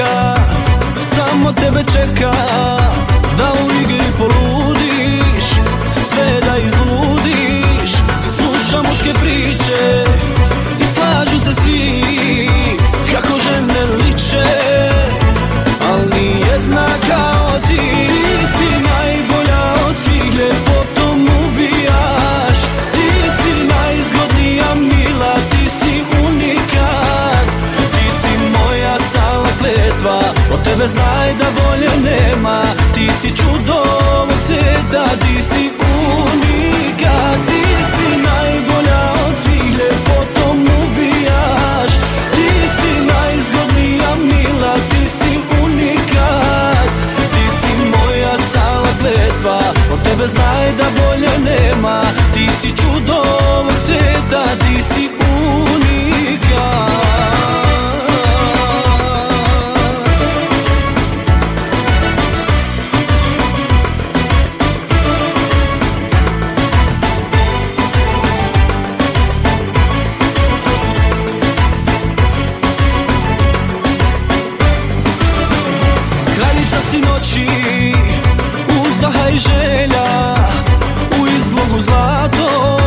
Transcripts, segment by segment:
čeka Samo tebe čeka. Tebe znaj da bolje nema. Ti si čudo ovog svijeta Ti si unikat Ti si najbolja od svih Ljepotom ubijaš. Ti si najzgodnija mila Ti si unikat Ti si moja stala kletva Od tebe znaj da bolje nema. Ti si čudo ovog svijeta Ti si noći, uzdaha i želja U izlogu zlato,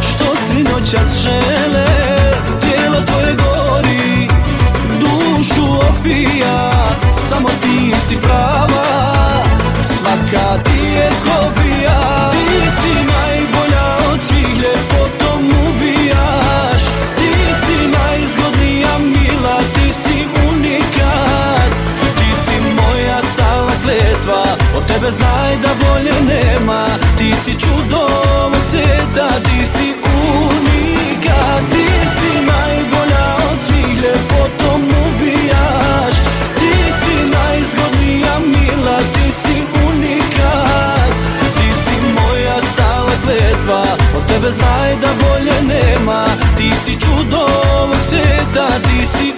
što svi noćas žele Tijelo tvoje gori, dušu opija Samo ti si prava, svaka ti tebe znaj da bolje nema. Ti si čudo ovog svijeta Ti si unikat Ti si najbolja od svih. Ljepotom ubijaš. Ti si najzgodnija mila Ti si unikat Ti si moja stala kletva Od tebe znaj da bolje nema. Ti si čudo ovog svijeta Ti si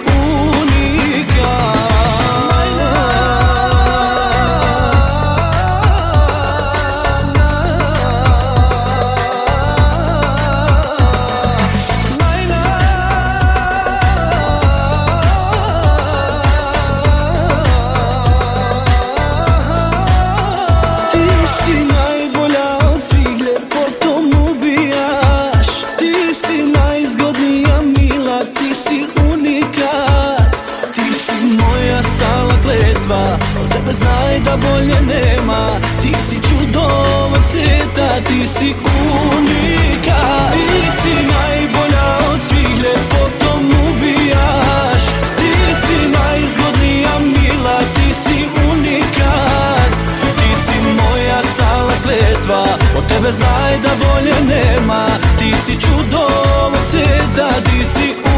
si najbolja od svih, ljepotom ubijaš Ti si najzgodnija mila, ti si unikat. Ti si moja stala kletva, od tebe znaj da bolje nema. Ti si čudo ovog svijeta, ti si unikat Ti si najbolja tebe znaj da bolje nema. Ti si čudo ovog svijeta Ti si